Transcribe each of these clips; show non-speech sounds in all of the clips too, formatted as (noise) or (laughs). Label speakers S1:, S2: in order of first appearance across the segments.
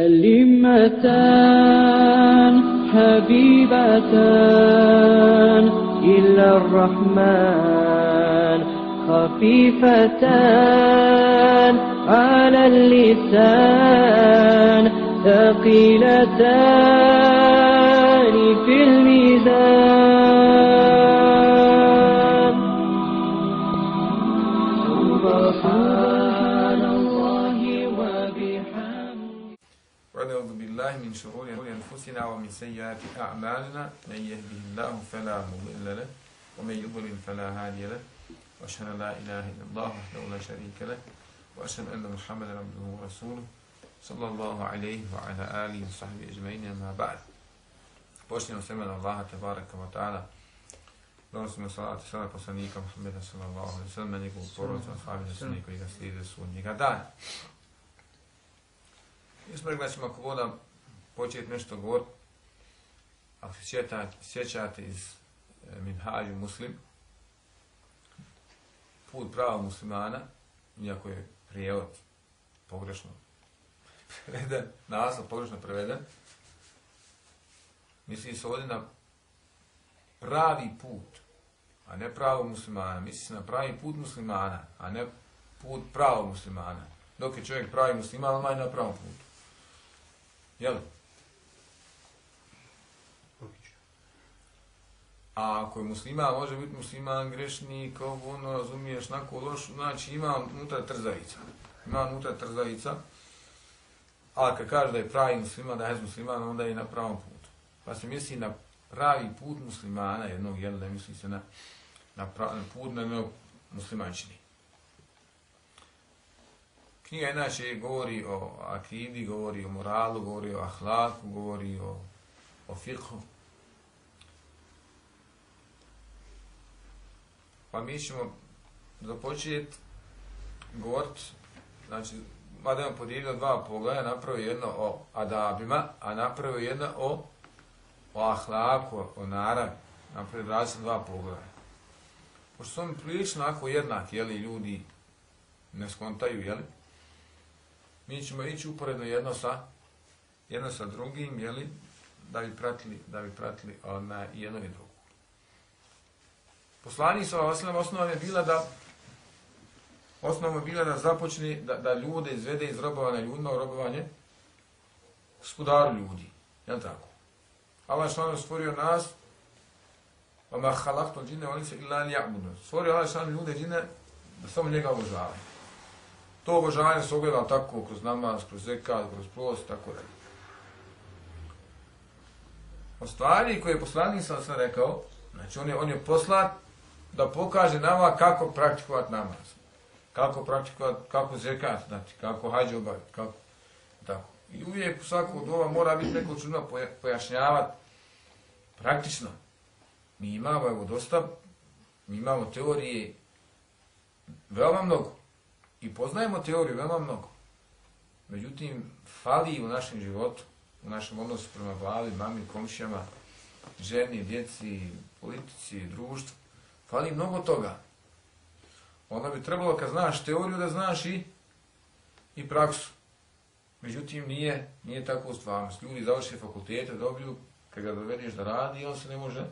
S1: كلمتان حبيبتان إلى الرحمن خفيفتان على اللسان ثقيلتان في الميزان.
S2: سيئات أعمالنا من يهده الله فلا مضل له ومن يضلل فلا هادي له وأشهد أن لا إله إلا الله وحده لا شريك له وأشهد أن محمدا عبده ورسوله صلى الله عليه وعلى آله وصحبه أجمعين أما بعد. بوشني وسلم الله تبارك وتعالى Donosimo salat i sada poslanika Muhammeda sallallahu alaihi wa sallam, njegovu porodicu, ashabi za sunnika i ga slijede sunnika dana. Mi smo rekli da ćemo ako voda početi nešto govoriti. Ako se sjećate, sjećate iz e, Minhađu muslim, put prava muslimana, iako je prijevod pogrešno preveden, naslov pogrešno preveden, misli se ovdje na pravi put, a ne pravo muslimana. Misli se na pravi put muslimana, a ne put pravo muslimana. Dok je čovjek pravi musliman, on na pravom putu. Jel? A ako je musliman, može biti musliman grešnik, ovo ono, razumiješ, nako loš, znači ima unutra trzavica. Ima unutra trzavica, ali kad kaže da je pravi musliman, da je musliman, onda je na pravom putu. Pa se misli na pravi put muslimana, jednog, jel, ne misli se na, na, pravi, na put na jednog muslimančini. Knjiga inače govori o akidi, govori o moralu, govori o ahlaku, govori o, o fiqhu. Pa mi ćemo započeti govorit, znači, mada imamo podijelio dva pogleda, napravio jedno o adabima, a napravio jedno o, o ahlaku, o naravi. Napravio različno dva pogleda. Pošto su oni prilično ako jednaki, jeli, ljudi ne skontaju, jeli, mi ćemo ići uporedno jedno sa jedno sa drugim, jeli, da bi pratili, da bi pratili ona jedno i drugo. Poslanik sa osnovom osnova je bila da osnova je bila da započne da, da ljude izvede iz robovanja ljudima u robovanje gospodaru ljudi. Je tako? Allah što je stvorio nas وَمَا خَلَقْتُ الْجِنَّ وَلِسَ إِلَّا لِيَعْبُدُ Stvorio Allah što ljude džine da samo njega obožavaju. To obožavanje se ogleda tako kroz namaz, kroz zekat, kroz prost, tako da. O stvari koje je poslanik sam sam rekao, znači on je, on je poslat da pokaže nama kako praktikovati namaz. Kako praktikovati, kako zekat, znači kako hađe obaviti, kako, tako. I uvijek u od ova mora biti neko čudno pojašnjavati praktično. Mi imamo, evo, dosta, mi imamo teorije veoma mnogo. I poznajemo teoriju veoma mnogo. Međutim, fali u našem životu, u našem odnosu prema vladi, mami, komšijama, ženi, djeci, politici, društvu, fali mnogo toga. Onda bi trebalo kad znaš teoriju da znaš i, i praksu. Međutim, nije, nije tako u stvarnosti. Ljudi završe fakultete, dobiju, kad ga dovedeš da radi, on se ne može,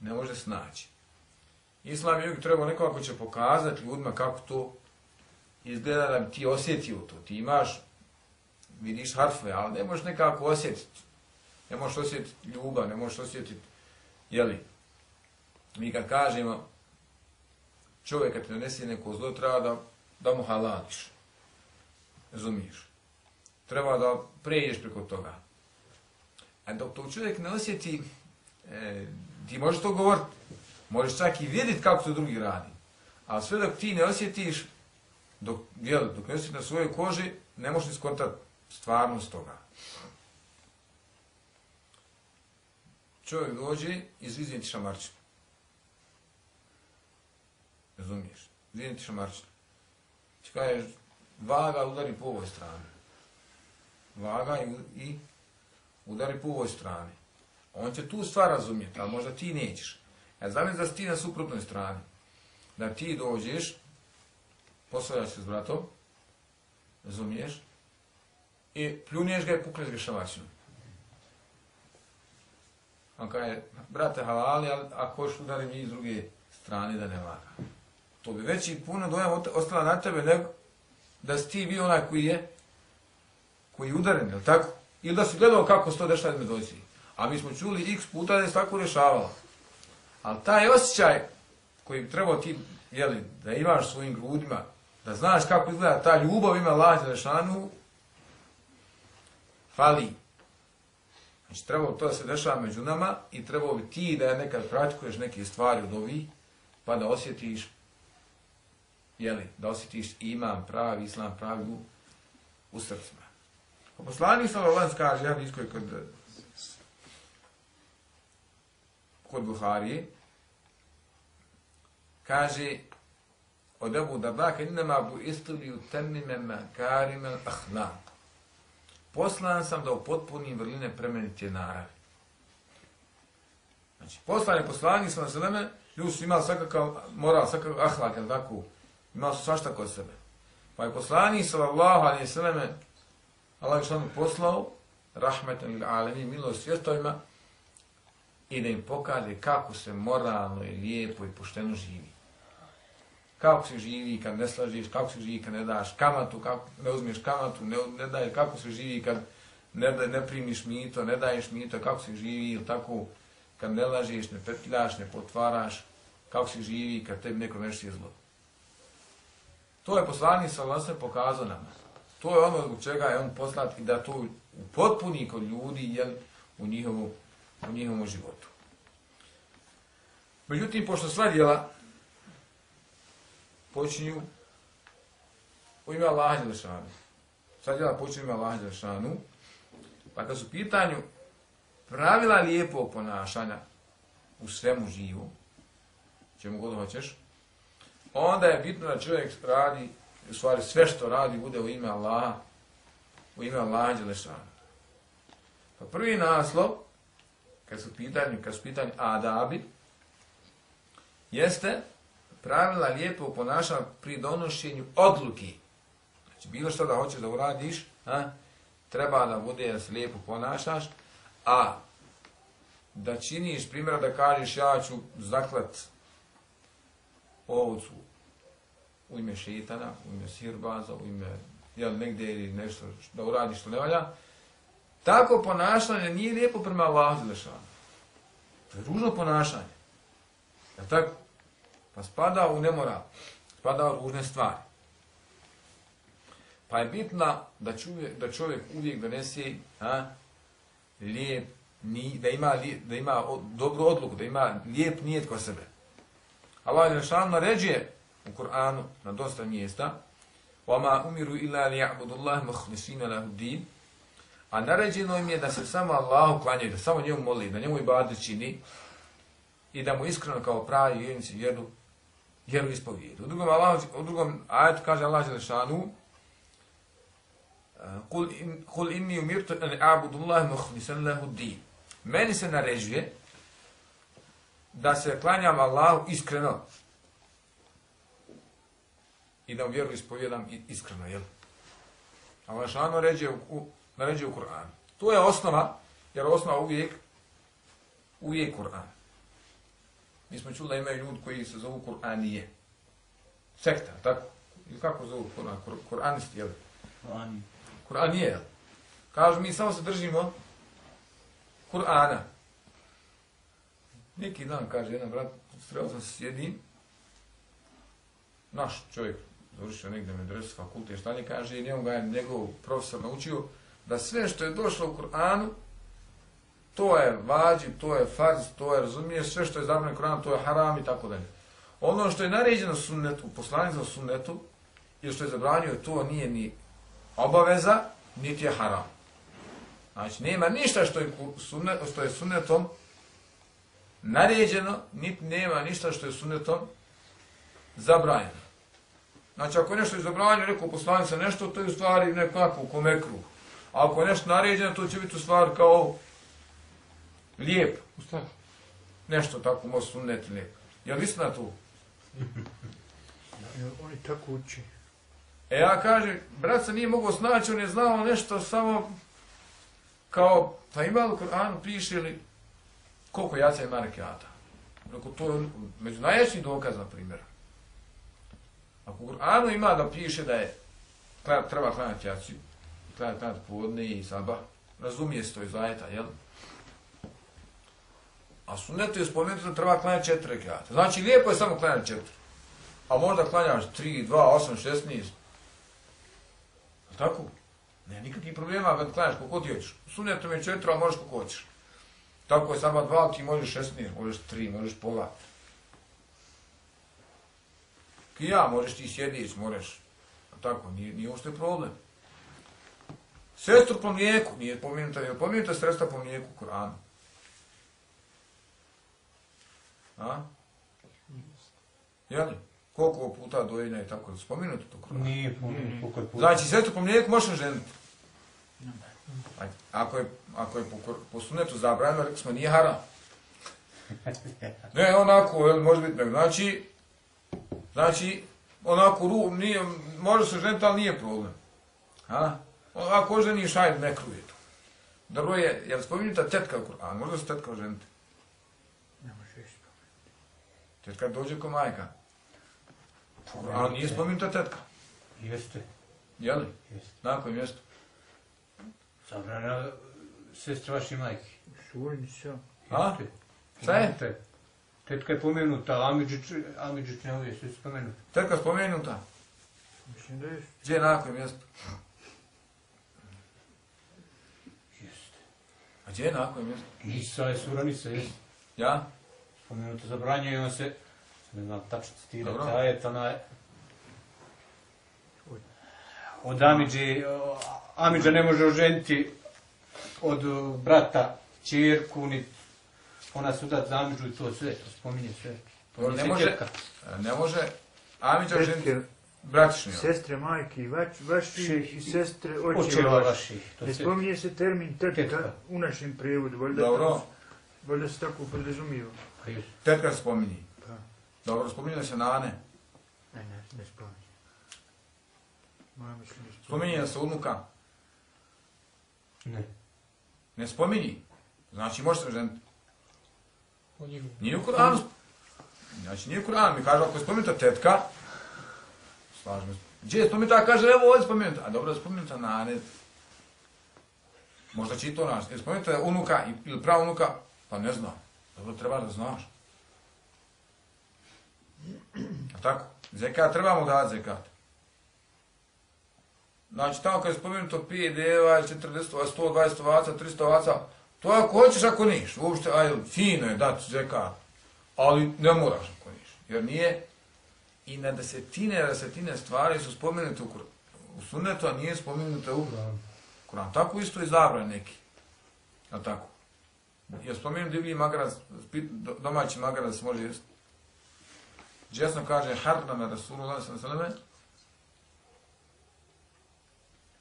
S2: ne može snaći. Islam je uvijek trebao neko ako će pokazati ljudima kako to izgleda da bi ti osjetio to. Ti imaš, vidiš harfe, ali ne možeš nekako osjetiti. Ne možeš osjetiti ljubav, ne možeš osjetiti, jeli, mi kad kažemo čovjek kad ti donesi neko zlo, treba da, da mu halališ. Razumiješ? Treba da pređeš preko toga. A dok to čovjek ne osjeti, e, ti možeš to govoriti, možeš čak i vidjeti kako to drugi radi. A sve dok ti ne osjetiš, dok, jel, dok ne osjeti na svojoj koži, ne možeš ni skontati stvarnost toga. Čovjek dođe i zviznije ti šamarčinu. Razumiješ? Zviznije ti šamarčin. Ti kažeš, vaga udari po ovoj strani. Vaga i, i udari po ovoj strani. On će tu stvar razumjeti, ali možda ti nećeš. Ja znam da si ti na suprotnoj strani. Da ti dođeš, posvajaš se s bratom, razumiješ, i pljuniješ ga i pukneš ga šamačinu. On kaže, brate, halali, ali ako još udari mi iz druge strane da ne vaga. To bi veći puno dojam ostala na tebe nego da si ti bio onaj koji je koji je udaren, je tako? Ili da si gledao kako se to dešava između dvojci. A mi smo čuli x puta da je tako rješavalo. Ali taj osjećaj koji bi trebao ti, jeli, da imaš svojim grudima, da znaš kako izgleda ta ljubav ima lađa lešanu, fali. Znači, trebalo to da se dešava među nama i trebao bi ti da nekad praktikuješ neke stvari od ovih, pa da osjetiš, jeli, da osjetiš imam pravi, islam pravi u, u srcima. Pa poslanik sa kaže, ja iskoj kod, kod Buharije, kaže, od Ebu Dabaka, innama bu istuli u temnime makarime ahlak. Poslan sam da upotpunim vrline premenite naravi. Znači, poslan je poslanik sa na sveme, ljudi su imali svakakav moral, svakakav ahlak, jel tako, Imao su svašta kod sebe. Pa je poslani sallallahu alaihi sveme, Allah je što poslao, rahmetan ili alemi, milost svjetovima i da im pokaže kako se moralno i lijepo i pošteno živi kako se živi kad ne slažiš, kako se živi kad ne daš kamatu, kako ne uzmeš kamatu, ne, ne daj, kako se živi kad ne, da, ne primiš mito, ne daješ mito, kako se živi ili tako kad ne lažeš, ne petljaš, ne potvaraš, kako se živi kad tebi neko nešto je zlo. To je poslanik sa pokazao nama. To je ono zbog čega je on poslat i da to upotpuni kod ljudi jel, u, njihovu, u njihovom životu. Međutim, pošto sva djela počinju u ime Allaha Đelešanu. Sva djela počinju u ime Allaha Đelešanu. Pa kad su pitanju pravila lijepog ponašanja u svemu živu, čemu god hoćeš, onda je bitno da čovjek radi, u stvari sve što radi bude u ime Allaha, u ime Allaha Đelešana. Pa prvi naslov, kad su pitanju, kad su pitanju adabi, jeste pravila lijepo ponašanja pri donošenju odluki. Znači, bilo što da hoćeš da uradiš, a, treba da bude da se lijepo ponašaš, a da činiš, primjer da kažeš ja ću zaklat ovcu u ime šetana, u ime sirbaza, u ime jel, negdje ili nešto da uradi što ne valja, tako ponašanje nije lijepo prema Allahu Đelešanu. To je ružno ponašanje. Jel tako? Pa spada u nemoral, spada u ružne stvari. Pa je bitno da, čovjek, da čovjek uvijek donese a, lijep, ni, da ima, lijep, da ima dobru odluku, da ima lijep nijet kod sebe. Allah je šal naređuje u Kur'anu na dosta mjesta وَمَا umiru illa لِيَعْبُدُ اللَّهِ مُخْلِسِينَ لَهُ din. A naređeno im je da se samo Allahu klanjaju, da samo njemu moli, da njemu i badu čini i da mu iskreno kao pravi vjernici vjeru vjeru ispovijedi. U drugom, Allah, u drugom ajetu kaže Allah Želešanu Kul, in, kul inni umirtu an a'budu Allah muhlisan lahu din. Meni se naređuje da se klanjam Allahu iskreno i da mu vjeru ispovjedam iskreno, jel? Allah Želešanu naređuje u, naređuje u Kur'an. To je osnova, jer osnova uvijek uvijek Kur'an. Mi smo čuli da imaju ljudi koji se zovu Kur'anije. Sekta, tako? Ili kako zovu Kur'an? Kur, Kur'anisti, jel? Kur'anije. Kur'anije, jel? Kažu, mi samo se držimo Kur'ana. Neki dan, kaže jedan brat, sreo sam se jednim, naš čovjek, završio negdje medresu, fakultet, šta ne kaže, i njemu ga je njegov profesor naučio da sve što je došlo u Kur'anu, to je vađi, to je farz, to je razumije, sve što je zabranjeno Kur'an, to je haram i tako dalje. Ono što je naređeno sunnetu, poslanik za sunnetu, i što je zabranio, to nije ni obaveza, niti je haram. Znači, nema ništa što je, sunnet, što je sunnetom naređeno, niti nema ništa što je sunnetom zabranjeno. Znači, ako nešto je zabranjeno, neko poslanik za nešto, to je u stvari nekako u komekru. A ako je nešto naređeno, to će biti u stvari kao lijep. Nešto tako može sunneti lijep. Je li istina tu?
S3: Oni tako uči.
S2: E ja kažem, brat se nije mogao snaći, on je znao nešto samo kao, pa ima li u Koranu piše li koliko jaca ima rekiata? Rekao, to je među najjačnijih dokaz, na primjer. Ako u ima da piše da je treba, treba klanjati jaciju, klanjati klanjati podne i sabah, razumije se to iz ajeta, jel? A sunetu je spomenuto da treba klanjati četiri rekiata. Znači, lijepo je samo klanjati četiri. A možda klanjaš 3, 2, 8, 16. Tako? Ne, nikakvih problema kad klanjaš koliko ti hoćeš. Sunetom je četiri, a možeš koliko hoćeš. Tako je sama dva, ti možeš 16, možeš 3, možeš pola. Ki ja, možeš ti sjediš, možeš. A tako, nije, nije uopšte problem. Sestru po mlijeku, nije pominuta, je pominuta sestra po mlijeku u Koranu. A? Jeli? Koliko puta dojenja je tako spomenuto to Koranu?
S3: Nije puta.
S2: Znači, sestru po mlijeku možeš ženiti. Ako je, ako je po, po sunetu zabranjeno, rekli smo, nije haram. Ne, onako, jel, može biti, nego, znači, znači, onako, ru, nije, može se ženiti, ali nije problem. Ha? Ako ženiš, ajde, ne kruje to. Dobro je, jel spominjuta tetka u Kur'anu, možda se tetka ženiti.
S4: Ne može isto.
S2: Tetka dođe ko majka. Ali nije spominuta tetka.
S3: Jeste,
S2: Jeli?
S3: jeste.
S2: Na kojem mjestu?
S3: Zabrana sestre vaše majke.
S4: Surnica.
S2: A? Šta je?
S3: Pomenuta Tetka je pomenuta, Amidžić, Amidžić ne uvije, sve su spomenuti.
S2: Tetka spomenuta.
S4: Mislim da je
S2: Gdje je na kojem mjestu?
S3: Jeste.
S2: A gdje je na kojem mjestu?
S3: Isa je suranica, jeste.
S2: Ja?
S3: Spomenuto zabranjuje on se, ne znam tačno citirati,
S2: Dobro.
S3: ajet onaj, od Amidži, Amidža ne može oženiti od o, brata čirku, ni ona se udat za Amidžu i to sve, to spominje sve. To
S2: Ne može,
S3: tetka.
S2: ne može Amidža
S4: Tetke,
S2: ženiti bratišnju.
S4: sestre majke i vač, vaši i sestre
S3: Očeva
S4: vaši.
S3: vaših, to
S4: Ne spominje se termin tetka
S3: Tetka.
S4: u našem prevodu, valjda,
S2: Dobro,
S4: valjda se tako podrazumijeva.
S3: Pa
S2: tetka se spominji.
S4: Pa,
S2: Dobro, spominje se nane.
S4: ne, ne, ne spominje. Moja mislim ne spominje.
S2: Spominje se unuka.
S3: Ne.
S2: Ne spominji. Znači, može se ženiti. Nije u Kur'anu. Znači, nije u Kur'anu. Mi kažemo, ako je spomenuta tetka, slažemo se. Gdje je spomenuta? Kaže, evo, ovdje je spomenuta. A dobro je spomenuta nane. Možda će i to naš. Je spomenuta unuka ili prava unuka? Pa ne znam. Dobro, treba da znaš. A tako? Zekat trebamo dati zekat. Znači, tamo kad je spomenuto 5 deva, 40, 120 ovaca, 300 ovaca, to ako hoćeš, ako niš. Uopšte, aj, fino je dati zekat. Ali ne moraš ako niš. Jer nije, i na desetine, desetine stvari su spomenute u, Kur- u sunnetu, a nije spomenute u Kur'an. Tako isto i zabran neki. A tako? Ja spomenu divlji magarac, domaći magarac se može jesti. Džesno kaže Harnama Rasulullah s.a.v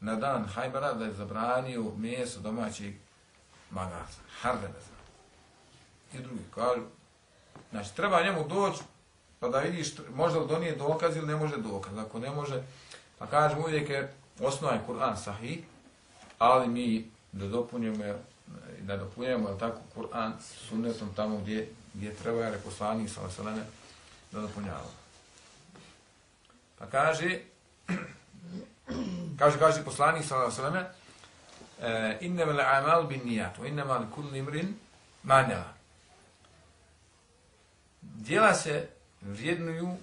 S2: na dan Hajbara da je zabranio meso domaćih magaza. Harnama I drugi kažu, znači treba njemu doći pa da vidiš možda li donije dokaz ili ne može dokaz. Ako ne može, pa kažemo uvijek je osnova je Kur'an sahih, ali mi da dopunjemo i da dopunjemo je tako Kur'an sunnetom tamo gdje, gdje treba jer je poslanik vaselene da dopunjava. Pa kaže, kaže, kaže poslanik sallallahu alejhi ve selleme: eh, innamal a'mal binniyat, wa innamal kulli imrin ma nawa. Djela se vrijednuju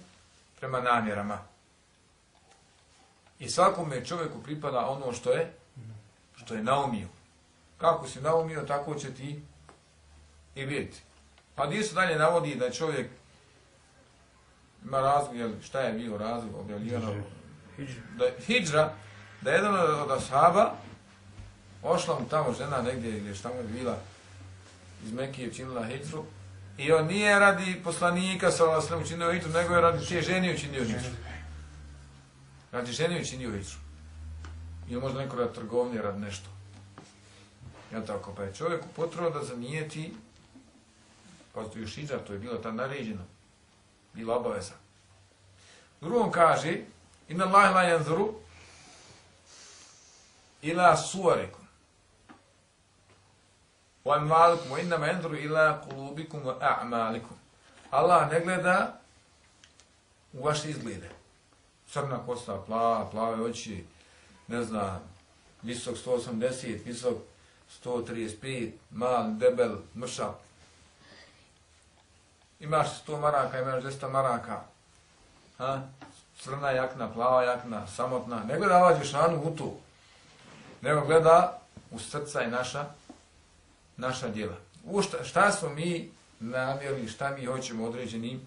S2: prema namjerama. I svakome čovjeku pripada ono što je što je naumio. Kako si naumio, tako će ti i biti. Pa gdje se dalje navodi da čovjek ima razlog, jel, šta je bio razlog objavljivano?
S4: Hidžra.
S2: Da, hidžra, da jedan od, ashaba ošla mu tamo žena negdje gdje šta mu je bila iz Mekije činila hidžru i on nije radi poslanika sa Allah učinio hidžru, nego je radi čije ženi učinio hidžru. Radi ženi učinio hidžru. Ili možda neko radi trgovnje, radi nešto. Ja tako? Pa je čovjeku potrebno da zanijeti, pa to još hidžra, to je bilo ta naređeno, bila obaveza. Drugom kaže, Inna Allah la yanzuru ila suwarikum wa amalikum, wa innama yanzuru ila qulubikum wa a'malikum. Allah ne gleda u vaše izglede. Crna kosta, plava, plave oči, ne znam, visok 180, visok 135, mal, debel, mršav. Imaš 100 maraka, imaš 200 maraka. Ha? Crna jakna, plava jakna, samotna. Ne gleda Allah Đešanu u to, Nego gleda u srca i naša, naša djela. U šta, šta smo mi namjerili, šta mi hoćemo određenim,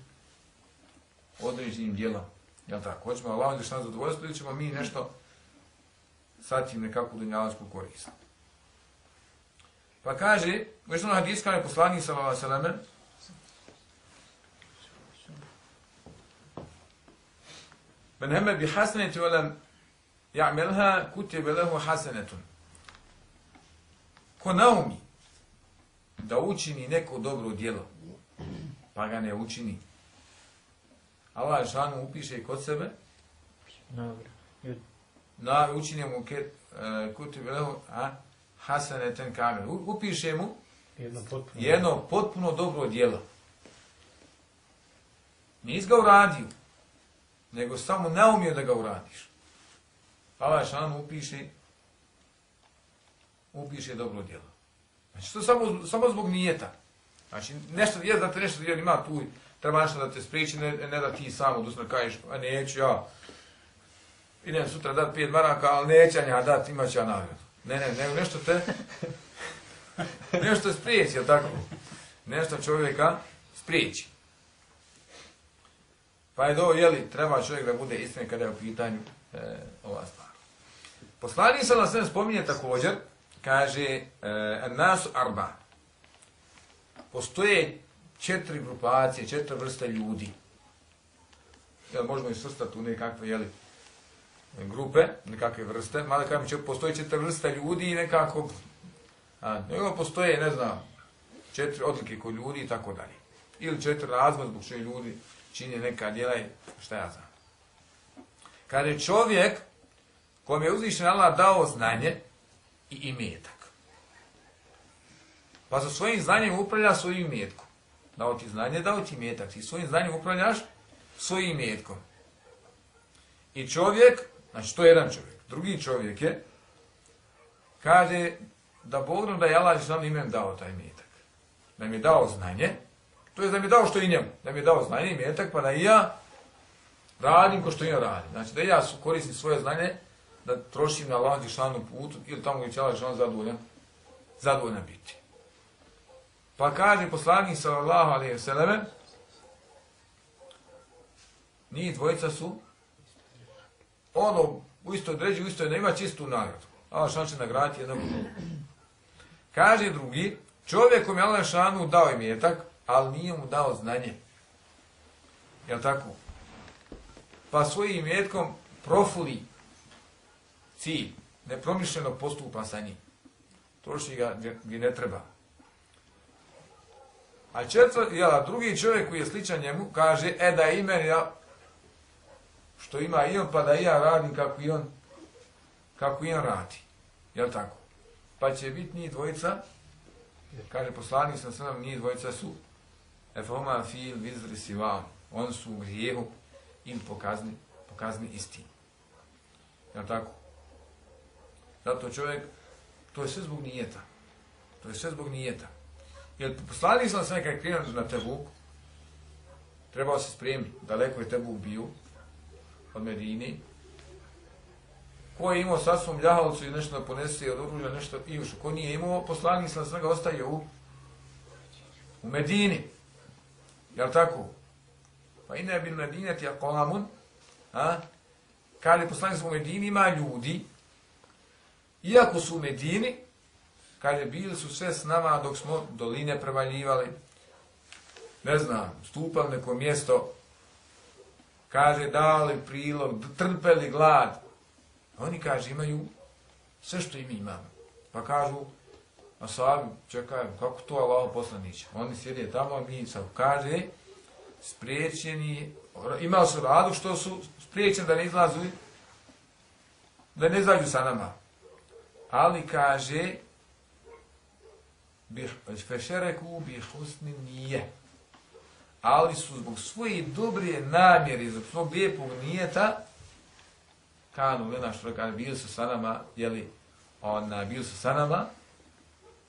S2: određenim djelom. Jel tako? Hoćemo Allah Đešanu zadovoljstvo ili ćemo mi nešto sad tim nekakvu dunjalačku korist. Pa kaže, u jednom hadisku je poslanik sallallahu alejhi ve selleme Men hemme bi hasanati wa lam ya'malha kutiba lahu hasanatun. Ko naumi da učini neko dobro djelo, pa ga ne učini, Allah šanu upiše kod sebe, na učinje mu ke, uh, kutiba lahu a, hasanatan kamil. U- Upiše mu
S4: Jedno potpuno.
S2: jedno potpuno dobro djelo. Nis ga uradio, nego samo naumio da ga uradiš. Pa ovaj šan upiše, upiše dobro djelo. Znači, to samo, samo zbog nijeta. Znači, nešto, je da te nešto jer ima tu, treba nešto da te spriči, ne, ne da ti samo odnosno kažeš, a neću ja, idem sutra dat pet maraka, ali neću ja dat, imat ću ja nagradu. Ne, ne, ne, nešto te, (laughs) nešto spriječi, je tako? Nešto čovjeka spriječi. Pa je do, jeli, treba čovjek da bude iskren kada je u pitanju e, ova stvar. Poslanik sa nas spominje također, kaže, e, nas arba. Postoje četiri grupacije, četiri vrste ljudi. Jel, možemo ih svrstati u nekakve, jeli, grupe, nekakve vrste, mada kažem, će, postoje četiri vrste ljudi i nekako, a, nego postoje, ne znam, četiri odlike kod ljudi i tako dalje. Ili četiri razloga zbog čega ljudi čini neka djela i šta ja znam. Kad je čovjek kom je uzvišen Allah dao znanje i imetak. Pa sa svojim znanjem upravlja svojim imetkom. Dao ti znanje, dao ti imetak. Ti svojim znanjem upravljaš svojim imetkom. I čovjek, znači to je jedan čovjek, drugi čovjek je, kaže da Bogom da je Allah sam imen dao taj imetak. Da mi je dao znanje, to je da mi je dao što i njemu, da mi je dao znanje i metak, pa da i ja radim ko što i ja radim. Znači da ja koristim svoje znanje, da trošim na Allah Đešanu putu ili tamo gdje će Allah Đešanu zadovoljan, zadovoljan biti. Pa kaže poslanik sallallahu alaihi vseleme, njih dvojica su ono u istoj dređi, u istoj ne ima čistu nagradu. Allah Đešanu će nagraditi jednog drugog. Kaže drugi, čovjek kom je Allah Đešanu dao imetak, ali nije mu dao znanje. Jel tako? Pa svojim metkom profuli cilj, nepromišljeno postupa sa njim. Troši ga gdje, ne treba. A četvr, jela, drugi čovjek koji je sličan njemu kaže, e da i meni, ja, što ima i on, pa da i ja radim kako i on, kako i on radi. Jel tako? Pa će biti njih dvojica, kaže poslanik sam sam, njih dvojica su efoma fil vizri siva. On su u grijehu im pokazni, pokazni isti. Jel tako? Zato čovjek, to je sve zbog nijeta. To je sve zbog nijeta. Jer poslali sam sve kada je krenuo na Tebuk, trebao se spremiti, daleko je Tebuk bio od Medini, ko je imao sa svom ljahalcu i nešto da ponese od oružja, nešto i ušao. Ko nije imao, poslanik sam svega ostaje u, u Medini. Jel tako? Pa ina bil Medineti akolamun, a? Kada je poslanik u Medini, ima ljudi, iako su u Medini, kaže, bili su sve s nama dok smo doline prevaljivali, ne znam, stupali neko mjesto, kaže, dali prilog, trpeli glad. Oni, kaže, imaju sve što i mi imamo. Pa kažu, a sami, čekaju, kako to Allah poslaniće? Oni sjede tamo, mi sad kaže, spriječeni, imali su radu što su spriječeni da ne izlazu, da ne izađu sa nama. Ali kaže, fešereku bi husni nije. Ali su zbog svoje dobre namjere, zbog svog lijepog nijeta, kanu lena što kanu, bili su sa nama, jeli, ona, bili su sa nama,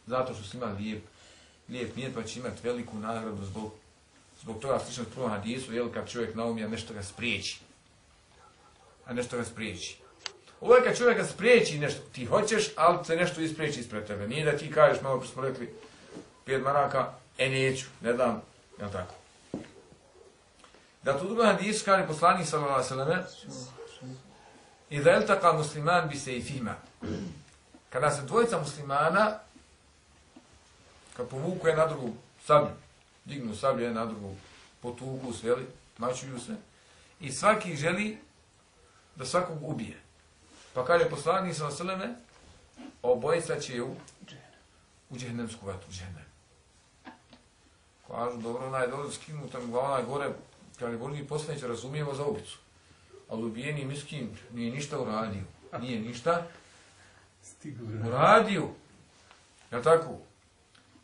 S2: zato što su imali lijep, lijep nijet, pa će imati veliku nagradu zbog, zbog toga slično prvom hadisu, jel, kad čovjek naumija nešto ga spriječi. A nešto ga spriječi. Ovo je kad čovjek ga spriječi nešto, ti hoćeš, ali se nešto ispriječi ispred tebe. Nije da ti kažeš, malo prije smo rekli, pet maraka, e neću, ne dam, jel tako. Da tu drugom hadisu kaže poslanik sallallahu alejhi ve selleme i da eltaka musliman bi se i fima. Kada se dvojica muslimana kad povuku je na drugu sablju, dignu sablju je na drugu, potuku se, jeli, mačuju se, i svaki želi da svakog ubije. Pa kaže poslanik sa Seleme, obojica će u, u džehnemsku vatru, u džehnem. Kažu, dobro, onaj dobro skinu tam glava, onaj gore, kaže, bolji poslanić, razumijemo za ubicu. Ali ubijeni miskin nije ništa uradio. Nije ništa uradio. Je tako?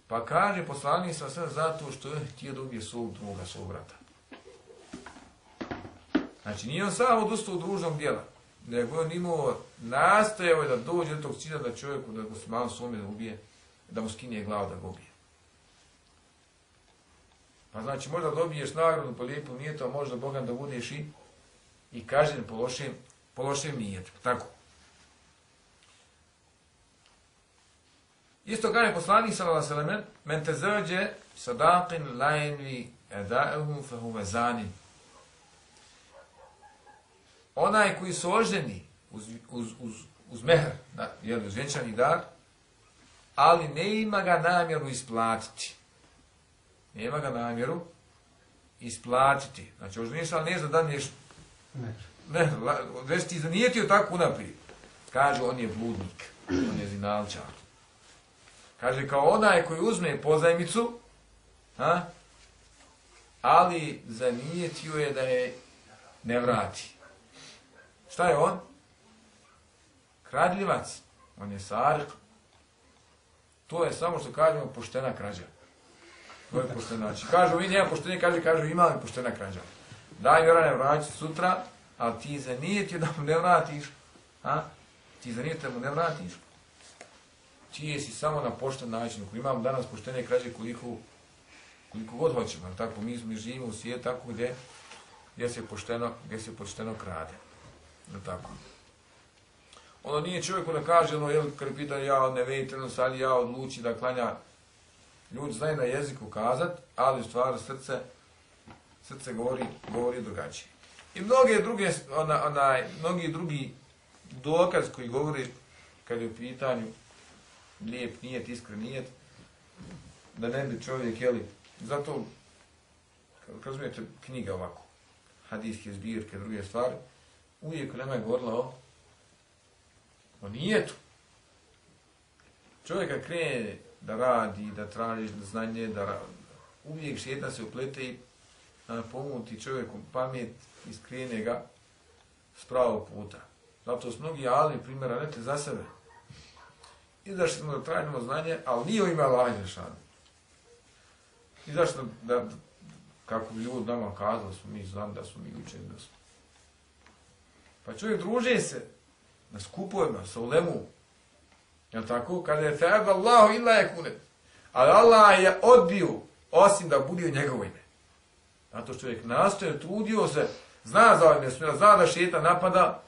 S2: Pa kaže poslanik sa sve zato što je htio da ubije svog druga, svog brata. Znači, nije on samo odustao od družnog dijela, nego on imao nastojao da dođe do tog cilja da čovjeku, da se malo svome da ubije, da mu skinje glavu da ga ubije. Pa znači, možda dobiješ nagradu po lijepom nijetu, a možda Bogam da budeš i, i kažen po lošem, po lošem nijetu. Tako. Isto kaže poslanik sallallahu alejhi ve sellem, men tazawaja sadaqin la yanwi ada'uhu fa huwa zanin. Onaj koji su oženi uz, uz, uz, uz mehr, da, jel, uz vjenčani dar, ali ne ima ga namjeru isplatiti. Ne ima ga namjeru isplatiti. Znači, oženiš, ali ne zna da niješ... Ne. Ne, već ti zanijetio tako unaprijed. Kaže, on je bludnik, on je zinalčar. Kaže, kao onaj koji uzme pozajmicu, a, ali zanijetio je da je ne vrati. Šta je on? Kradljivac. On je sark. To je samo što kažemo poštena krađa. To je poštena. Znači, kažu, vi nema poštene, kaže, kažu, ima li poštena krađa. Daj, Jora, ne vrati sutra, ali ti zanijetio da mu ne vratiš. A? Ti zanijetio da mu ne vratiš čije si samo na pošten način. Ako imamo danas poštene krađe koliko, koliko god hoćemo, ali tako mi, mi živimo u svijetu tako gdje, gdje se pošteno, gdje se pošteno krade. Ali tako. Ono nije čovjeku da kaže, ono, jel, kada pita ja ne vedite, ono, sad ja odluči da klanja, ljudi znaju na jeziku kazat, ali u stvari srce, srce govori, govori drugačije. I mnoge druge, ona, onaj, mnogi drugi dokaz koji govori kad je u pitanju lijep nijet, iskren nijet, da ne bi čovjek, jeli, zato, razumijete knjiga ovako, hadijske zbirke, druge stvari, uvijek nema je govorila o, o nijetu. Čovjeka krene da radi, da traži znanje, da radi, uvijek šetna se uplete i pomuti čovjeku pamet i skrene ga s pravog puta. Zato su mnogi ali primjera nete za sebe i da smo da trajimo znanje, ali nije u ime Allah Đelešanu. I zašto da, kako bi ljudi nama kazali, smo mi znam da smo mi učeni da smo. Pa čovjek druži se na skupovima, sa ulemu, jel tako? Kada je fe'ad Allahu illa je kunet. Ali Allah je odbio, osim da budi u njegovo ime. Zato što čovjek nastoje, trudio se, zna za ovaj smjela, zna da šeta napada,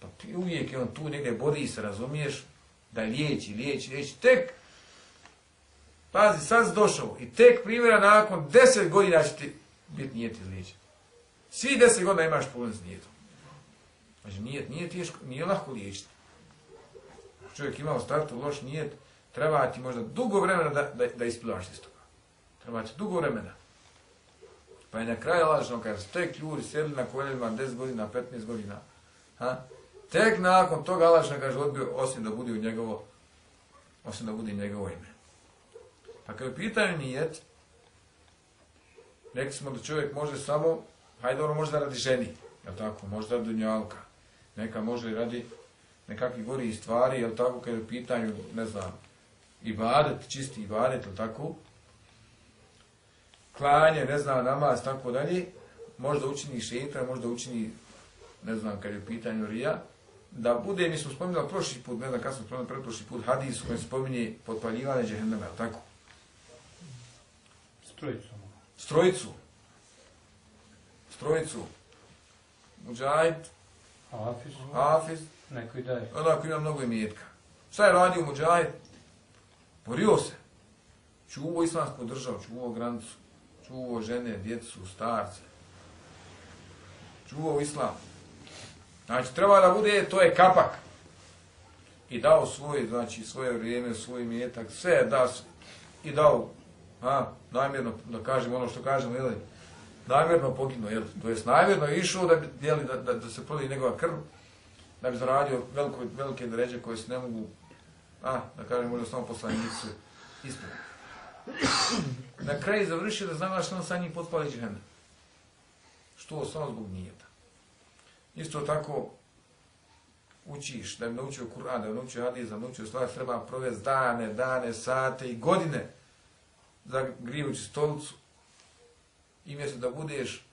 S2: pa uvijek je on tu negdje bori se, razumiješ, da liječi, liječi, liječi, tek, pazi, sad si došao i tek primjera nakon deset godina će ti biti nijet izliječen. Svi deset godina imaš problem s nijetom. Znači, nijet nije teško, nije lahko liječiti. Čovjek ima u startu loš nijet, treba ti možda dugo vremena da, da, da ispilaš iz toga. Treba ti dugo vremena. Pa je na kraju lažno, kad su tek ljudi sjedli na koljenima 10 godina, 15 godina, ha? Tek nakon toga Allah što kaže odbio osim da bude u njegovo osim da bude njegovo ime. Pa kada je pitanje nijet, rekli smo da čovjek može samo, hajde ono možda radi ženi, jel tako, možda radi dunjalka, neka može radi nekakvih gori stvari, jel tako, kad je u pitanju, ne znam, ibadet, čisti ibadet, jel tako, klanje, ne znam, namaz, tako dalje, možda učini šeitra, možda učini, ne znam, kad je u pitanju rija, da bude, mi smo spominjali prošli put, ne znam kada smo spominjali pretprošli put, hadis koji spominje potpaljivanje džehennema, jel tako?
S3: Strojicu.
S2: Strojicu. Strojicu. Mujahid,
S3: Hafiz.
S2: Hafiz,
S3: Neko i daje.
S2: onako ima mnogo imetka. Šta je radio Mujahid? Borio se. Čuvao islamsku državu, čuvao granicu, čuvao žene, djecu, starce. Čuvao islam. Znači, treba da bude, to je kapak. I dao svoje, znači, svoje vrijeme, svoj imetak, sve da se. I dao, a, namjerno, da kažem ono što kažemo, jel, namjerno poginuo, jel, to jest namjerno je išao da, bi, jel, da, da, da se proli njegova krv, da bi zaradio veliko, velike dređe koje se ne mogu, a, da kažem, možda samo poslanici ispraviti. Na kraju završio da znaš što on sa njim potpali džene. Što? Samo zbog nijeta. Isto tako učiš, da bi naučio Kur'an, da bi naučio hadis, da bi naučio stvari, treba provesti dane, dane, sate i godine zagrijući stolicu i mjesto da budeš,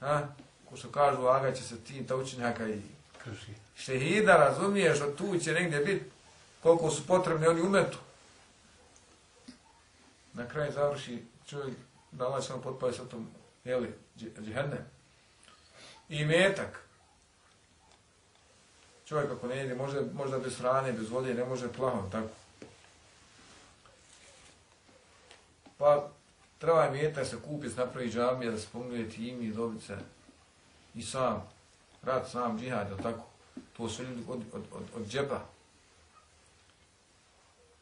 S2: ha, ko što kažu, lagat će se tim ta učenjaka i
S3: Krši.
S2: šehida, razumiješ, od tu će negdje biti koliko su potrebni oni umetu. Na kraju završi čovjek da Allah će vam potpali sa tom, jeli, džihennem. I metak. Čovjek ako ne jede, možda, možda bez hrane, bez vode, ne može plaho, tako. Pa treba je metak se kupiti, napravi džamija, da se pomogne tim i dobice. i sam, rad sam, džihad, jel tako? To su ljudi od, od, od, od džepa.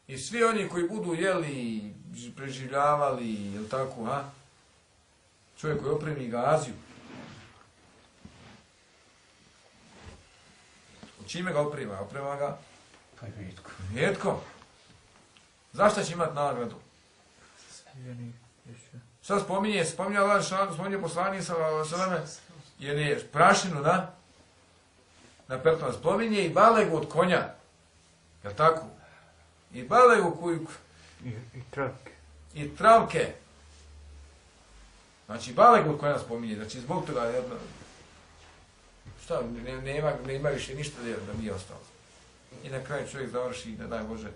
S2: I svi oni koji budu jeli, preživljavali, jel tako, ha? Čovjek koji opremi gaziju. Čime ga oprema? Oprema ga
S3: Pa.
S2: Rijetko. Zašto će imati nagradu? Sad spominje, spominje Allah, šal, spominje poslanik sa Seleme, jer je prašinu na, na pertona. Spominje i balegu od konja. Jel tako? I balegu koju,
S4: I, i travke.
S2: i travke. Znači, balegu od konja spominje. Znači, zbog toga, jedno, šta, ne, nema, nema više ništa da, da nije ostalo. I na kraju čovjek završi, da daj Bože.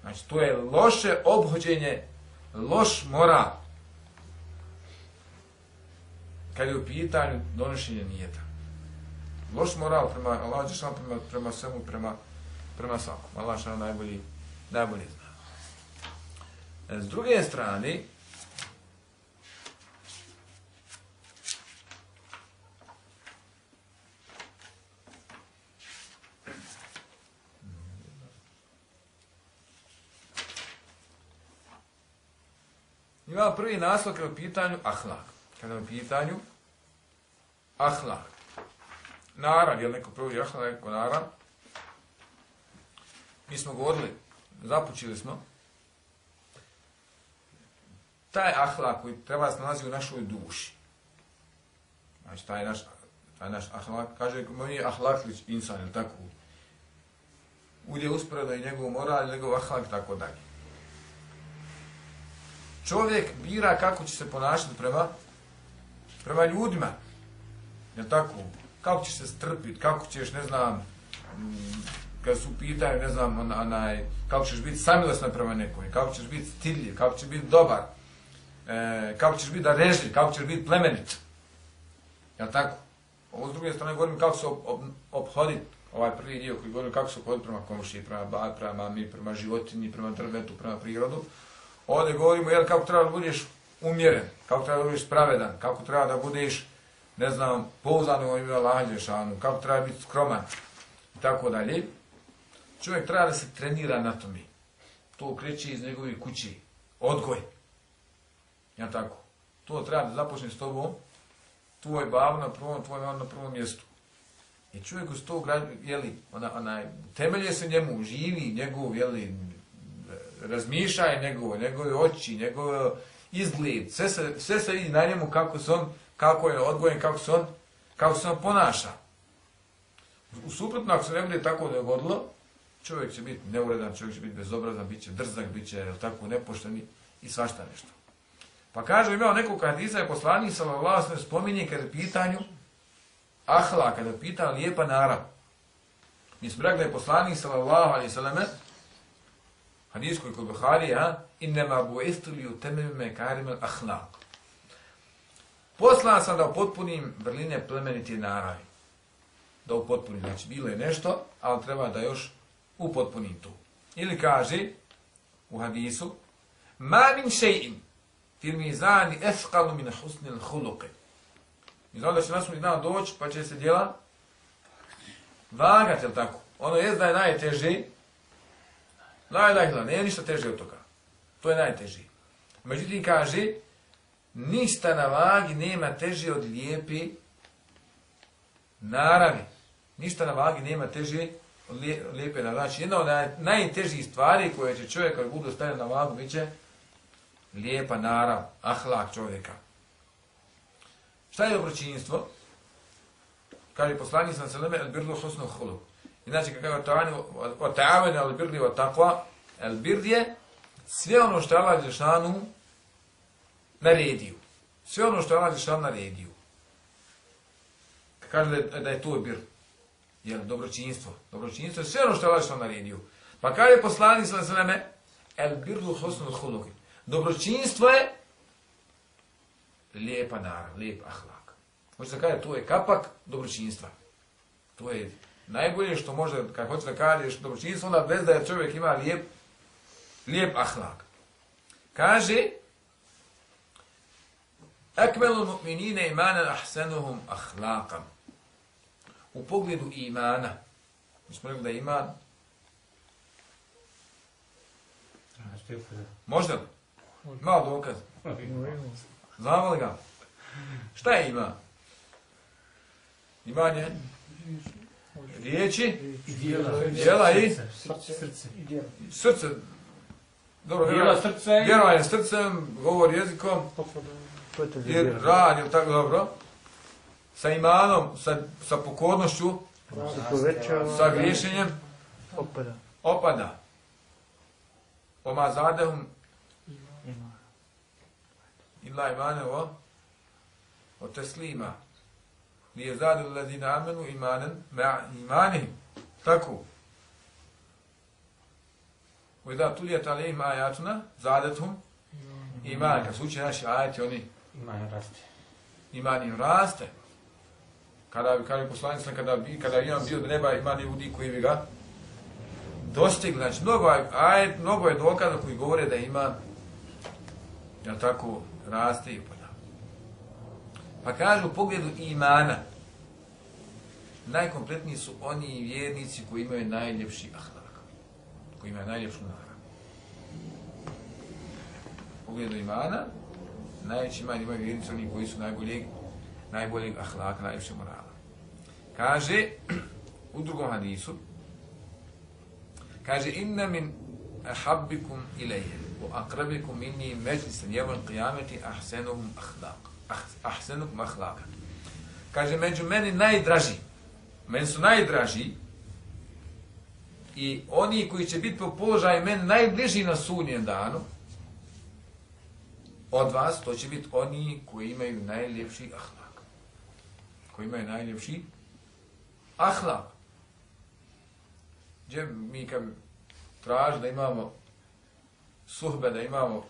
S2: Znači, to je loše obhođenje, loš moral. Kad je u pitanju donošenja nijeta. Loš moral prema Allah Đešan, prema, prema svemu, prema, prema svakom. Allah Đešan najbolji, najbolji zna. E, s druge strane, Ima prvi naslov kada je u pitanju ahlak. Kada je u pitanju ahlak. Naran, je li neko prvi ahlak, neko naran? Mi smo govorili, započili smo, taj ahlak koji treba se nalazi u našoj duši. Znači, taj naš, taj naš ahlak, kaže, moj je ahlaklić insan, ili tako? Udje usporedno i njegov moral, njegov ahlak, tako dalje čovjek bira kako će se ponašati prema, prema ljudima. Je tako? Kako ćeš se strpiti, kako ćeš, ne znam, mm, kad su pitaju, ne znam, onaj, kako ćeš biti samilosna prema nekoj, kako ćeš biti stiljiv, kako ćeš biti dobar, e, kako ćeš biti darežljiv, kako ćeš biti plemenit. Je tako? Ovo s druge strane govorim kako se ob, ob, obhoditi, ovaj prvi dio koji govorim kako se obhoditi prema komši, prema ba, prema mami, prema životinji, prema drvetu, prema prirodu. Ovdje govorimo jel, kako treba da budeš umjeren, kako treba da budeš pravedan, kako treba da budeš, ne znam, pouzan u ime Allaha kako treba biti skroman i tako dalje. Čovjek treba da se trenira na tome. To kreće iz njegove kući. Odgoj. Ja tako. To treba da započne s tobom. Tvoj bav na prvom, tvoj mam na prvom mjestu. I čovjek uz to jeli, ona, ona, temelje se njemu, živi njegov, jeli, razmišljaj njegovo, njegove oči, njegovo izgled, sve se, sve se vidi na njemu kako se on, kako je odgojen, kako se on, kako se on ponaša. U suprotno, ako se ne bude tako dogodilo, čovjek će biti neuredan, čovjek će biti bezobrazan, bit će drzak, bit će jel, tako nepošteni i svašta nešto. Pa kaže, imao nekog hadisa je poslanik sallallahu alejhi spominje kada je pitanju ahla, kada je pitao lijepa nara. Mi smo rekli da je poslanik sallallahu alejhi ve selleme hadis koji kod Buhari, a inma bu'istu li utamima karim al-akhlaq. Poslan sam da upotpunim vrline plemeniti naravi. Da upotpunim, znači bilo je nešto, ali treba da još upotpunim tu. Ili kaže u hadisu, ma min shay'in fil mizani athqal min husn al-khuluq. Mi znamo da će nasudnji dan doći, pa će se djela vagati, jel tako? Ono je da je najteži, la ilaha illa, nije ništa teže od toga. To je najteži. Međutim, kaže, ništa na vagi nema teže od lijepi naravi. Ništa na vagi nema teže od lijepe naravi. Znači, jedna od najtežih stvari koje će čovjek koji budu staviti na vagu, bit će lijepa narav, ahlak čovjeka. Šta je dobročinstvo? Kaže poslanik sam sallam, el birdu husnu hulu. Inače, kako je o ta'avene al birdi o taqwa, al bird je sve ono što Allah Đešanu naredio. Sve ono što Allah Đešanu naredio. Kaže da je, je to bir. Jel, dobročinstvo. Dobročinstvo je sve ono što Allah Đešanu naredio. Pa kaže je poslani sallam sallam, el birdu husnu hulukin. Dobročinstvo je lijepa narav, lijep ahlak. Možete kaže, to je kapak dobročinstva. To je najbolje što može, kad hoće da kažeš dobročinstvo, onda bez da je čovjek ima lijep, lijep ahlak. Kaže, Akmelu mu'minine imanan ahsanuhum ahlakam. U pogledu imana, mi smo rekli da iman, možda li? Malo dokaz. Znamo li ga? Šta je ima? Imanje? Riječi?
S3: I dijela.
S2: Dijela i?
S3: Srce.
S2: Srce. Dobro,
S3: Dijela srce.
S2: Vjerovanje srcem, govor jezikom, jer rad je tako dobro. Sa imanom, sa, sa pokornošću,
S4: povećava.
S2: sa griješenjem,
S4: Opada.
S2: opada. Oma zadehum
S4: Ima.
S2: illa imane o, o teslima. Nije zadu ladina amenu imanen ma imanihim. Tako. U da tulijet alihim ajatuna, zadethum iman. Kad su uči naši ajati, oni
S3: Ima je raste.
S2: iman im raste. Kada bi, kada bi poslanik sam, kada bi, kada imam bio neba, ima ljudi koji bi ga dostigli. Znači, mnogo, ajet, mnogo je dokaza koji govore da ima, jel tako, raste i upada. Pa kažu u pogledu imana, najkompletniji su oni vjernici koji imaju najljepši ahlak, koji imaju najljepšu narav. U pogledu imana, najveći iman imaju vjernici oni koji su najboljeg, najboljeg ahlaka, najljepše morala. Kaže, (clears throat) u drugom hadisu, kaže, inna min ahabbikum ilaje, u akrabikum minni međlisan jevan qiyameti ahsenuhum ahlaka ah, ahsenuhum ahlaka. Kaže, među meni najdraži, meni su najdraži, i oni koji će biti po položaju meni najbliži na sunjem danu, od vas, to će biti oni koji imaju najljepši ahlak. Koji imaju najljepši ahlak. Gdje mi kad traži da imamo suhbe, da imamo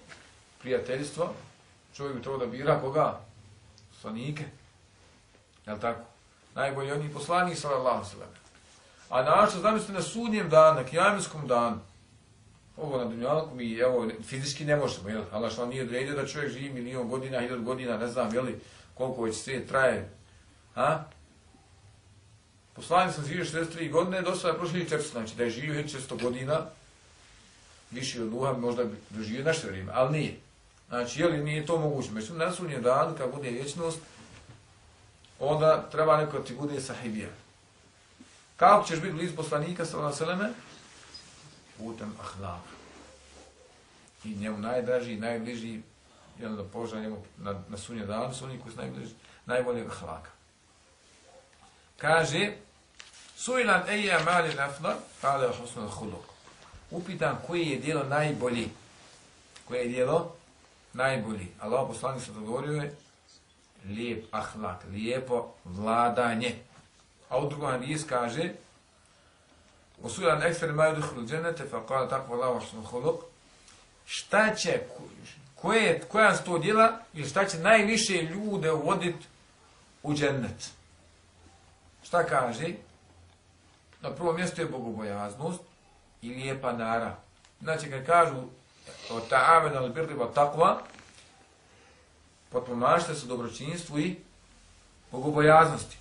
S2: prijateljstvo, čovjek bi trebao da bira koga? Poslanike. Jel tako? Najbolji oni poslanik, sallallahu sallam. A našto, zamislite na sudnjem danu, na kijamenskom danu, ovo na dunjalku mi, evo, fizički ne možemo, jel? Allah što nije odredio da čovjek živi milion godina, hiljad godina, ne znam, jel, koliko već sve traje. A? Poslanik sam živio 63 godine, do sada je prošli 400, znači da je živio 400 godina, više od duha, možda bi doživio naše vrijeme, ali nije. Znači, li nije to moguće. Međutim, na sunnjem danu, kad bude vječnost, onda treba neko ti bude sahibija. Kako ćeš biti bliz poslanika, sallallahu alejhi ve selleme? putem ahlaka. I njemu najdraži, najbliži jel, da poželjemo na, na sunje danu, su oni koji su najbliži, najboljeg ahlaka. Kaže, Suilan eja mali nafla, kale husnul huluk. Upitan koji je dijelo najbolji. Koje je dijelo najbolji. Allah poslanik se dogovorio je lijep ahlak, lijepo vladanje. A u drugom hadis kaže Usulan ekster maju duhlu dženete, fa qala takva Allah husnul huluk. Šta će, koje, koja su to djela ili šta će najviše ljude uvoditi u džennet? Šta kaže? Na prvom mjestu je bogobojaznost i lijepa nara. Znači, kad kažu o ta'aven al birri wa taqwa, potpomašte su dobročinstvu i bogobojaznosti.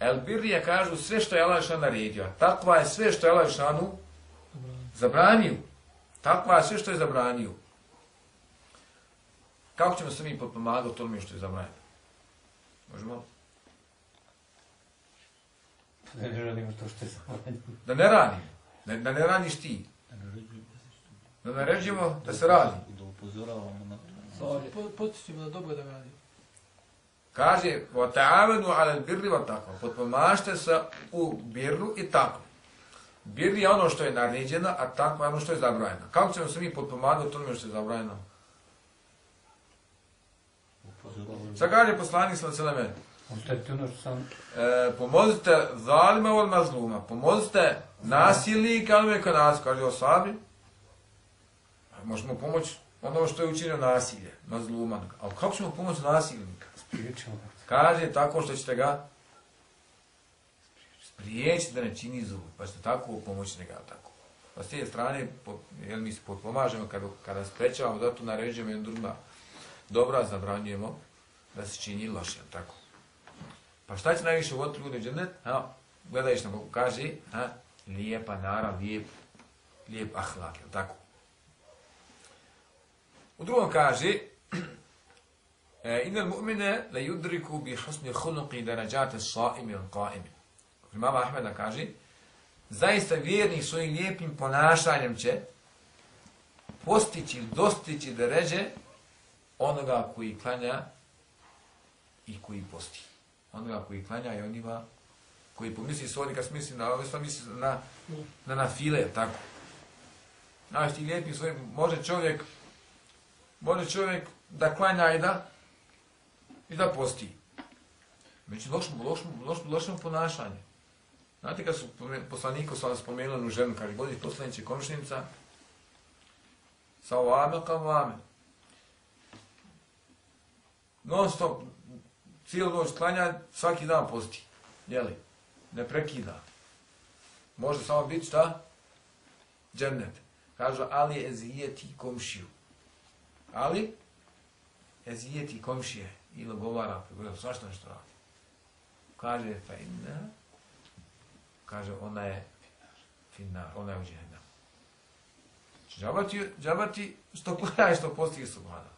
S2: El birri je kažu sve što je Allah šan naredio. Takva je sve što je Allah šanu zabranio. Takva je sve što je zabranio. Kako ćemo se mi potpomagati tome što je zabranio? Možemo?
S3: Da ne radimo to što je zabranjeno.
S2: Da ne radimo. Ne, da ne radiš ti. Da naređimo da se radi.
S5: Da upozoravamo na to.
S6: Po- Potičimo da dobro da radi.
S2: Kaže, wa ta'avenu ala birri wa taqwa. Potpomažite se u birru i tako. Bir je ono što je naređeno, a tako je ono što je zabranjeno. Kako ćemo se mi potpomagati u tome što je zabranjeno?
S5: Upozoravamo.
S2: Sad kaže poslanik sa celeme,
S3: Ostavite ono što sam...
S2: e, pomozite zalima od mazluma, pomozite nasilnika, ono je kad nas, kaže o sabi, možemo pomoći ono što je učinio nasilje, mazluma. Ali kako ćemo pomoći nasilnika?
S3: Spriječimo.
S2: Kaže tako što ćete ga spriječiti da ne čini zlu, pa ćete tako pomoći njega tako. Pa s te strane, po, jel mi se potpomažemo kada, kada sprečavamo, zato naređujemo jedan drugima dobra, zabranjujemo da se čini loše, tako. Pa šta će najviše voditi ljude u džennet? Ha, gledajući na kako kaže, ha, lijepa nara, lijep, lijep ahlak, jel tako. U drugom kaže, (clears throat) e, Inel mu'mine la yudriku bi husni khuluqi darajate sa'imi al-qa'imi. Imam Ahmeda kaže, zaista vjernik svojim lijepim ponašanjem će postići, dostići da ređe onoga koji klanja i koji posti. Onoga koji klanja i onima koji pomisli svoj, kad misli na ove, misli na, na, na file, tako. Znaš, ti lijepim svoj, može čovjek, može čovjek da klanja i da i da posti. Među lošom, lošom, lošom, lošom ponašanje. Znate kad su poslaniku sam spomenuli u ženu, kaže, bodi poslaniće komšnica, sa ovame kao ovame. Non stop, cijelu noć klanja, svaki dan posti. Jeli? Ne prekida. Može samo biti šta? Džennet. Kaže, ali ezijeti komšiju. Ali, ezijeti komšije ili govara, svašta nešto radi. Kaže, fa inna, kaže, ona je finna, ona je u džehennam. Znači, džabati, džabati, što klanjaj, što postiže subhana.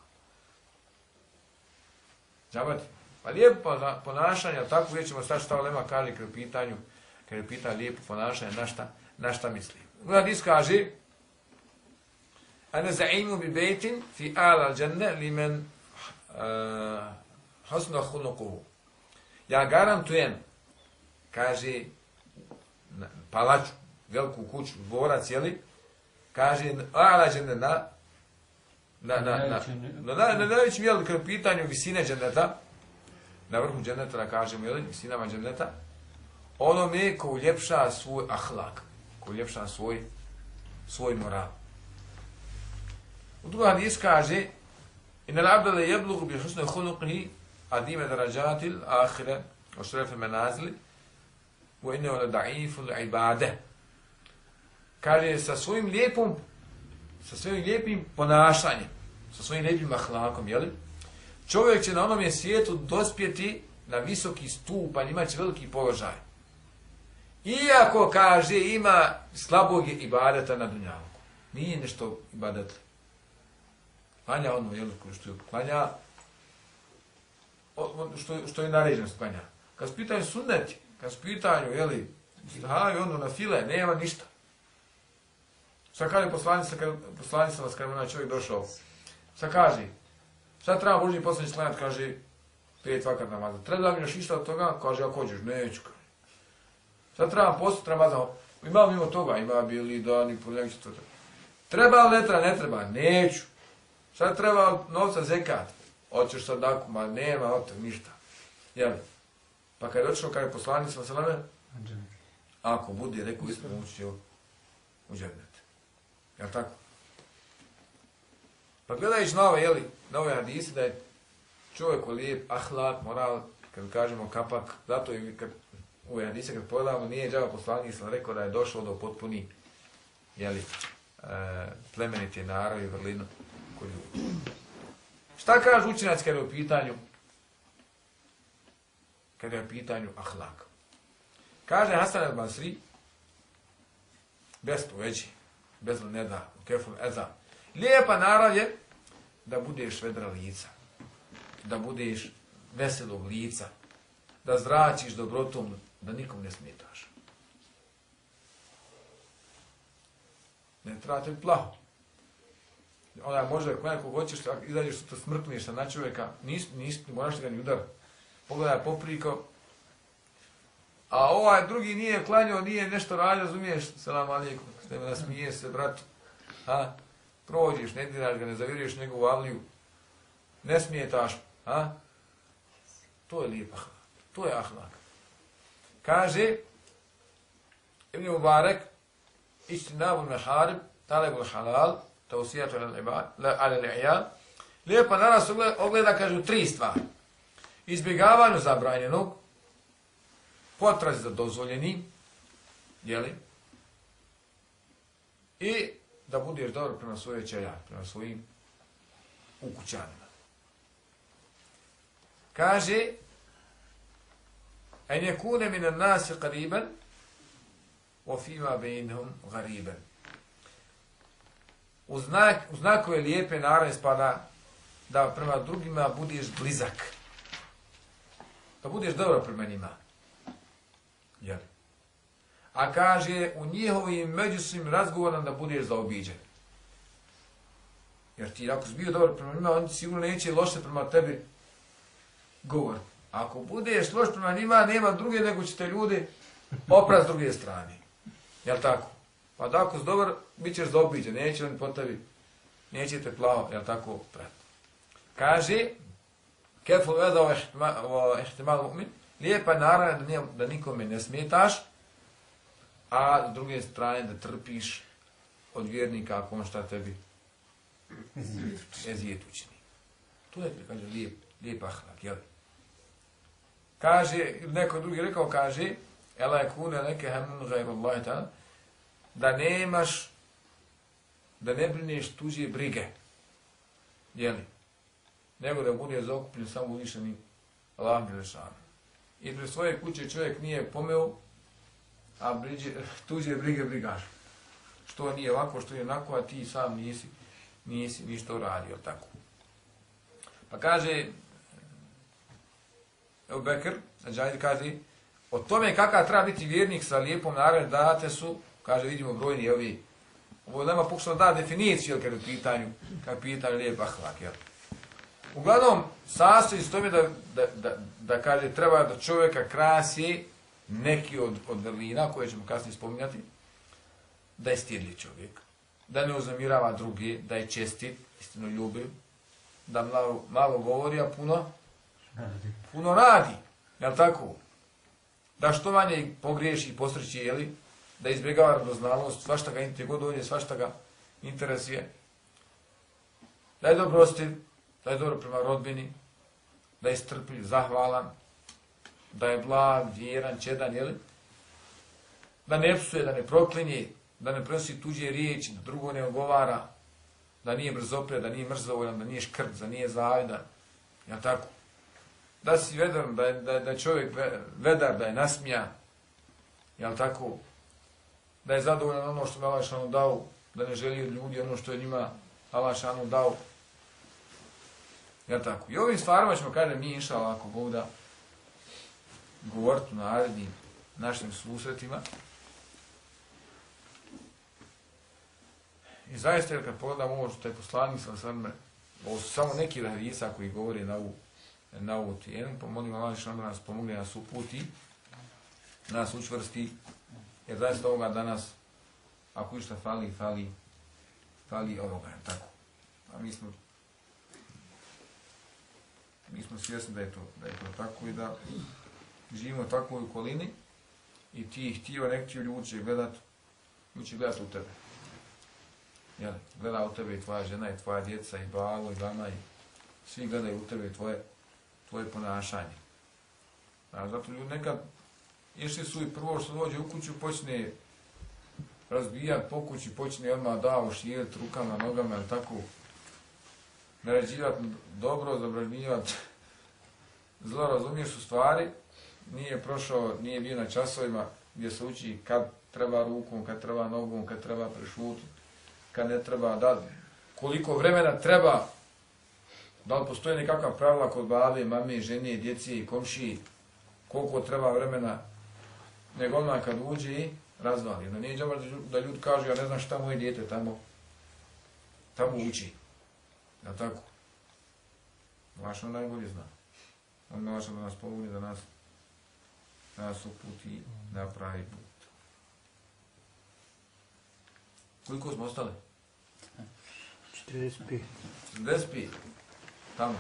S2: Džabati. Pa lijepo ponašanje, tako vidjet ćemo sad šta Olema kaže kada je pitanju, kada je pitanje lijepo ponašanje, na šta, na šta misli. Gledan kaže, Ana za'imu bi bejtin fi ala dženne li men hasna eh, husna khuluquhu. Ja garantujem, kaže, na- palaču, veliku kuću, dvorac, jeli, kaže, ala dženne na, na, na, na, na, na, na najvećem, jel, kada pitanju visine dženneta, na vrhu dženneta, da kažemo, jel, visinama dženneta, ono me ko uljepša svoj ahlak, ko uljepša svoj, svoj moral. U drugom hadis kaže, in al abda la yablughu bi husni khuluqihi adima darajatil akhira o šrefe manazil wa innahu la da'if al ibadah. Kaže sa svojim lijepom sa svojim lijepim ponašanjem, sa svojim lijepim ahlakom, je li? Čovjek će na onom svijetu dospjeti na visoki stupanj, imaće veliki položaj. Iako, kaže, ima slabog ibadeta na dunjalku. Nije nešto ibadet. Klanja ono, jel, što je klanja, što, što je naređeno klanja. Kad su pitanju sunneti, kad su pitanju, jeli, stavaju ono na file, nema ništa. Šta kaže poslanica, kad poslanica vas kada je onaj čovjek došao? Šta kaže? Šta treba Boži poslanić klanjati, kaže, pet vakat namaza. Treba mi još išta od toga, kaže, ako hoćeš, neću. kaže. Sad treba posto namaza, ima mimo toga, ima bili dani, ponedjeljak to. Treba li ne treba, ne treba, neću. Šta treba novca zekat, hoćeš sadaku, ma nema od toga ništa. Jel? Pa kad je došao, kada je poslanik sa salame, ako bude, rekao ispravno, ući će u džernet. Jel tako? Pa gledajući na ove, jeli, na ove hadise, da je čovjek lijep, ahlak, moral, kad kažemo kapak, zato i kad u ove hadise kad pogledamo, nije džava poslanik sam rekao da je došao do potpuni, jeli, e, plemenite naravi, vrlinu kod ljudi. Šta kaže učinac kada je u pitanju kada je u pitanju ahlak? Kaže Hasan al-Basri, bez poveđi, bez neda, u keful eza, lijepa narav je da budeš vedra lica, da budeš veselog lica, da zračiš dobrotom, da nikom ne smetaš. Ne treba plaho. Ona može, ako nekog hoćeš, ako izađeš, to smrkneš na čovjeka, nis, nis, moraš ga ni udar. Pogledaj popriko, a ovaj drugi nije klanio, nije nešto radio, razumiješ, selam alijekum, ste me nasmije se, brat, Ha? Prođeš, ne diraš ga, ne zaviruješ njegovu avliju, ne smijetaš, ha? To je lijep ahlak, to je ahlak. Kaže, Ibn Mubarak, istinabu meharib, talebul halal, tausijatu ala l'ijal, lijepo na nas ogleda, kažu, tri stvari. Izbjegavanju zabranjenog, potrazi za dozvoljeni, jeli, i da budeš dobro prema svoje čelja, prema svojim ukućanima. Kaže, en je kune minan nasi qariban, o fima bejnhum gariban. U, znak, u znakove lijepe naravne spada da prema drugima budeš blizak. Da budeš dobro prema njima. Jel? A kaže u njihovim međusim razgovorom da budeš zaobiđen. Jer ti ako si bio dobar prema njima, oni sigurno neće loše prema tebi govor. Ako budeš loš prema njima, nema druge nego ćete ljudi oprat s druge strane. Jel tako? Pa da ako si dobar, bit ćeš zaobiđen. Neće oni po tebi, neće te plavo, jel tako, prat. Kaže, kefu veda o ehtimal mu'min, lijepa je naravno da, nije, da nikome ne smetaš, a s druge strane da trpiš od vjernika ako on šta tebi ezijet učini. To je, kaže, lijep, lijep ahlak, jel? Kaže, neko drugi rekao, kaže, ela je kune neke hemun gajru Allah, ta, da nemaš, da ne brineš tuđe brige, jeli? Nego da bude zaokupljen samo uvišeni Allahom Đelešanu i pred svoje kuće čovjek nije pomeo, a briđe, tuđe brige brigaš. Što nije ovako, što je onako, a ti sam nisi, nisi ništa uradio, tako. Pa kaže, Evo Bekr, Džajdi kaže, o tome kakav treba biti vjernik sa lijepom naravno date su, kaže, vidimo brojni ovi, ovo nema pokušao da definiciju, jel, kad je pitanju, kad je pitanju lijep ahlak, jel. Uglavnom, sastoji s tome da, da, da, da kaže treba da čovjeka krasi neki od, od vrlina koje ćemo kasnije spominjati, da je stidljiv čovjek, da ne uzamirava drugi, da je čestit, istino ljubiv, da malo, malo govori, a puno, puno radi, jel tako? Da što manje pogriješi i posreći, jeli? Da izbjegava radoznalost, svašta ga interesuje, god ovdje, svašta ga interesuje. Da je dobrostiv, da je dobro prema rodbini, da je strpljiv, zahvalan, da je blag, vjeran, čedan, jeli? Da ne psuje, da ne proklinje, da ne prenosi tuđe riječi, da drugo ne ogovara, da nije brzopred, da nije mrzovoljan, da nije škrt, da nije zavidan, ja tako? Da si vedar, da je, da, da je čovjek vedar, da je nasmija, jel tako? Da je zadovoljan ono što mu Allah šanu dao, da ne želi od ljudi ono što je njima Allah šanu dao, Ja tako? I ovim stvarima ćemo kada mi inša ako Bog da govoriti na narednim našim susretima. I zaista, jer kad pogledam ovo što je poslanik sa srme ovo su samo neki hadisa koji govore na ovu, na ovu tijenu, pomolim pa Allah što nas pomogne nas uputi, nas učvrsti, jer zaista ovoga danas, ako išta fali, fali, fali ovoga, tako. A mi smo mi smo svjesni da je to, da je to tako i da živimo u takvoj okolini i ti htio nekti ljudi će gledat, ljudi će gledat u tebe. Jel, gleda u tebe i tvoja žena i tvoja djeca i balo i vama i svi gledaju u tebe i tvoje, tvoje ponašanje. A zato ljudi nekad išli su i prvo što dođe u kuću počne razbijat po kući, počne odmah da uširit rukama, nogama, ili tako, naređivat dobro, zabranjivat. (laughs) Zlo, razumiješ u stvari, nije prošao, nije bio na časovima gdje se uči kad treba rukom, kad treba nogom, kad treba prešutiti, kad ne treba da, koliko vremena treba, da li postoje nekakva pravila kod babe, mame, žene, djece i komšiji, koliko treba vremena, nego odmah kad uđe i razvali. Da nije džabar da ljudi kažu, ja ne znam šta moje djete tamo, tamo uči. Ja tako? Vaša najbolje zna. On me vaša da nas pomogne, da nas, da nas uputi na pravi put. Koliko smo ostali?
S4: 45.
S2: 45. Tamo.